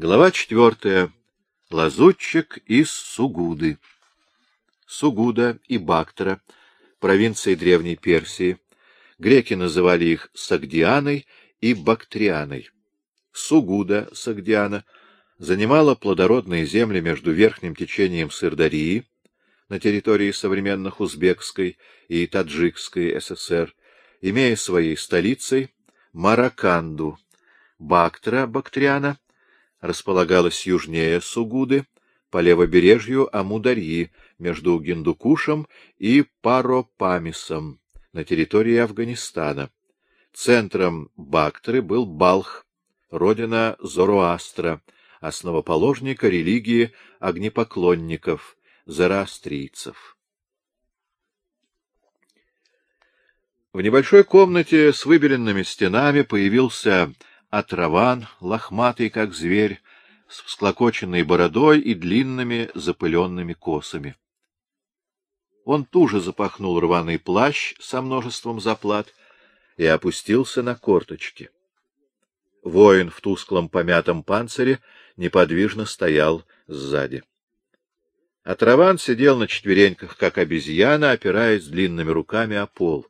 Глава четвертая. Лазутчик из Сугуды. Сугуда и Бактера, провинции Древней Персии. Греки называли их Сагдианой и Бактрианой. Сугуда, Сагдиана, занимала плодородные земли между верхним течением Сырдарии, на территории современных Узбекской и Таджикской ССР, имея своей столицей Мараканду. Бактра, Бактриана, располагалась южнее Сугуды, по левобережью Амударьи, между Гиндукушем и Паропамисом, на территории Афганистана. Центром Бактры был Балх, родина Зороастра, основоположника религии огнепоклонников, зороастрийцев. В небольшой комнате с выбеленными стенами появился отраван, лохматый, как зверь, с всклокоченной бородой и длинными запыленными косами. Он туже запахнул рваный плащ со множеством заплат и опустился на корточки. Воин в тусклом помятом панцире неподвижно стоял сзади. Атраван сидел на четвереньках, как обезьяна, опираясь длинными руками о пол.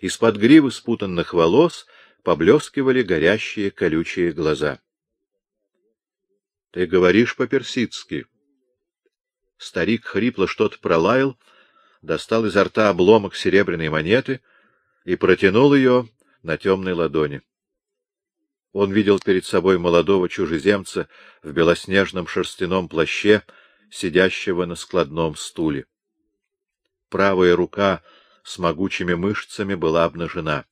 Из-под гривы спутанных волос поблескивали горящие колючие глаза. — Ты говоришь по-персидски. Старик хрипло что-то пролаял, достал изо рта обломок серебряной монеты и протянул ее на темной ладони. Он видел перед собой молодого чужеземца в белоснежном шерстяном плаще, сидящего на складном стуле. Правая рука с могучими мышцами была обнажена.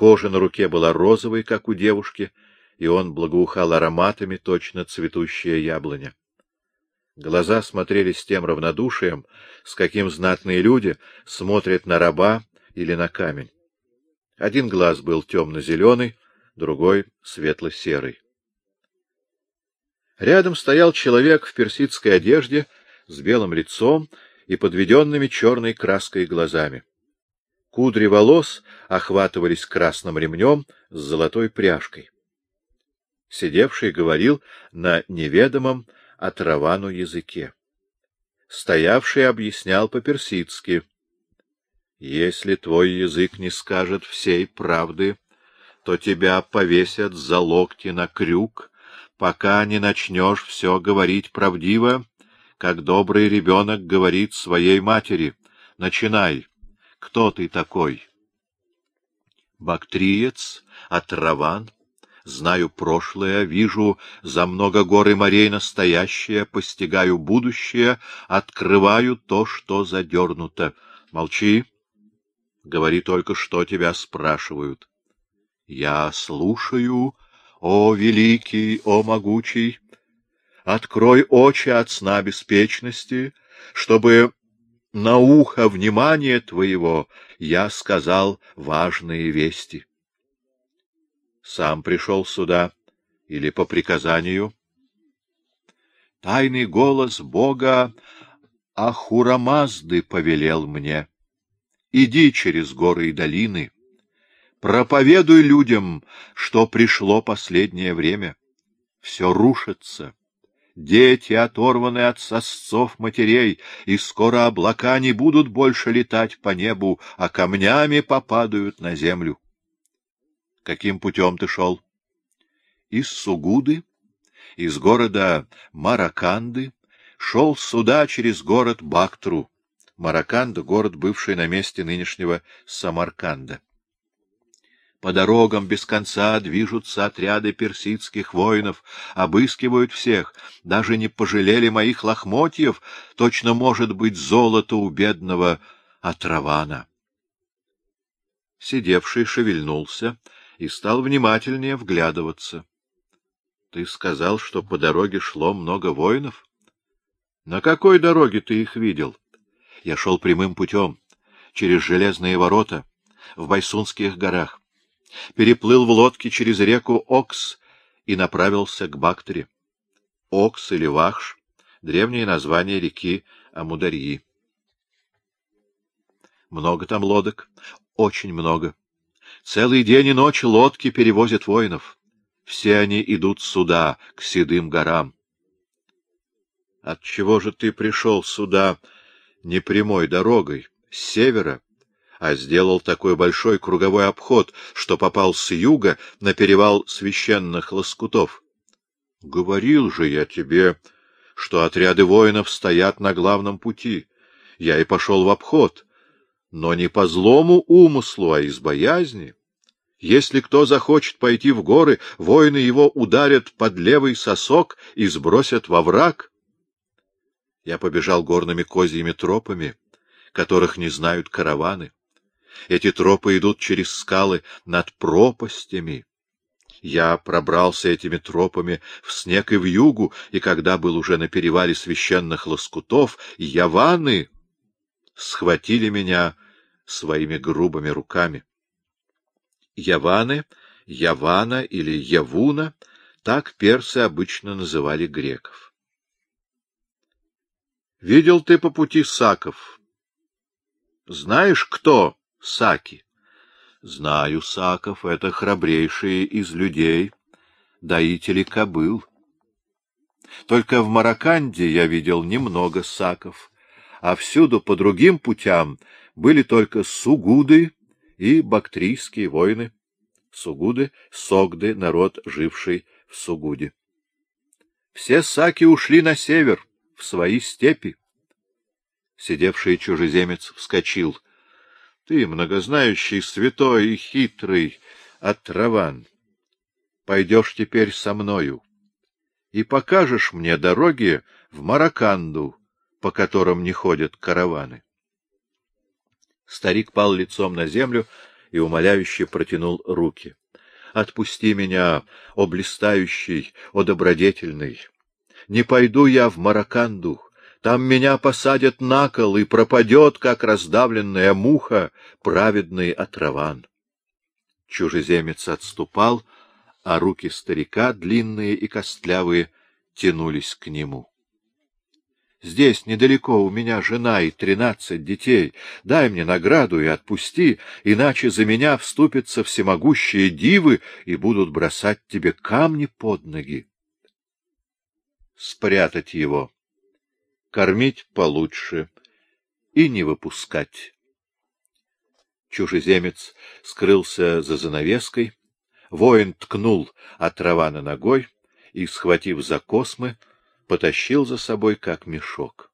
Кожа на руке была розовой, как у девушки, и он благоухал ароматами, точно цветущая яблоня. Глаза смотрели с тем равнодушием, с каким знатные люди смотрят на раба или на камень. Один глаз был темно-зеленый, другой — светло-серый. Рядом стоял человек в персидской одежде с белым лицом и подведенными черной краской глазами. Кудри волос охватывались красным ремнем с золотой пряжкой. Сидевший говорил на неведомом отравану языке. Стоявший объяснял по-персидски. «Если твой язык не скажет всей правды, то тебя повесят за локти на крюк, пока не начнешь все говорить правдиво, как добрый ребенок говорит своей матери. Начинай!» Кто ты такой? Бактриец, отраван. Знаю прошлое, вижу за много гор и морей настоящее, постигаю будущее, открываю то, что задернуто. Молчи. Говори только, что тебя спрашивают. Я слушаю, о великий, о могучий. Открой очи от сна беспечности, чтобы на ухо внимания твоего я сказал важные вести. Сам пришел сюда или по приказанию? Тайный голос Бога Ахурамазды повелел мне. Иди через горы и долины, проповедуй людям, что пришло последнее время. Все рушится Дети оторваны от сосцов матерей, и скоро облака не будут больше летать по небу, а камнями попадают на землю. Каким путем ты шел? Из Сугуды, из города Мараканды, шел сюда через город Бактру. Мараканда — город, бывший на месте нынешнего Самарканда. По дорогам без конца движутся отряды персидских воинов, обыскивают всех, даже не пожалели моих лохмотьев, точно может быть золото у бедного отравана. Сидевший шевельнулся и стал внимательнее вглядываться. — Ты сказал, что по дороге шло много воинов? — На какой дороге ты их видел? — Я шел прямым путем, через железные ворота, в Байсунских горах переплыл в лодке через реку Окс и направился к Бактере. Окс или Вахш — древнее название реки Амударьи. Много там лодок? Очень много. Целый день и ночь лодки перевозят воинов. Все они идут сюда, к седым горам. Отчего же ты пришел сюда не прямой дорогой, с севера, а сделал такой большой круговой обход, что попал с юга на перевал священных лоскутов? Говорил же я тебе, что отряды воинов стоят на главном пути. Я и пошел в обход, но не по злому умыслу, а из боязни. Если кто захочет пойти в горы, воины его ударят под левый сосок и сбросят во враг. Я побежал горными козьими тропами, которых не знают караваны. Эти тропы идут через скалы над пропастями. Я пробрался этими тропами в снег и в югу, и когда был уже на перевале священных лоскутов, яваны схватили меня своими грубыми руками. Яваны, Явана или Явуна — так персы обычно называли греков. Видел ты по пути Саков? Знаешь, кто Саки? Знаю, Саков — это храбрейшие из людей, доители кобыл. Только в Мараканде я видел немного Саков, а всюду по другим путям были только сугуды и бактрийские войны. Сугуды — Согды, народ, живший в Сугуде. Все саки ушли на север, в свои степи. Сидевший чужеземец вскочил — ты, многознающий, святой и хитрый Атраван, пойдешь теперь со мною и покажешь мне дороги в Мараканду, по которым не ходят караваны. Старик пал лицом на землю и умоляюще протянул руки. — Отпусти меня, о блистающий, о добродетельный! Не пойду я в Мараканду, там меня посадят на кол, и пропадет, как раздавленная муха, праведный отраван. Чужеземец отступал, а руки старика, длинные и костлявые, тянулись к нему. Здесь недалеко у меня жена и тринадцать детей. Дай мне награду и отпусти, иначе за меня вступятся всемогущие дивы и будут бросать тебе камни под ноги. Спрятать его кормить получше и не выпускать. Чужеземец скрылся за занавеской, воин ткнул от Равана ногой и, схватив за космы, потащил за собой как мешок.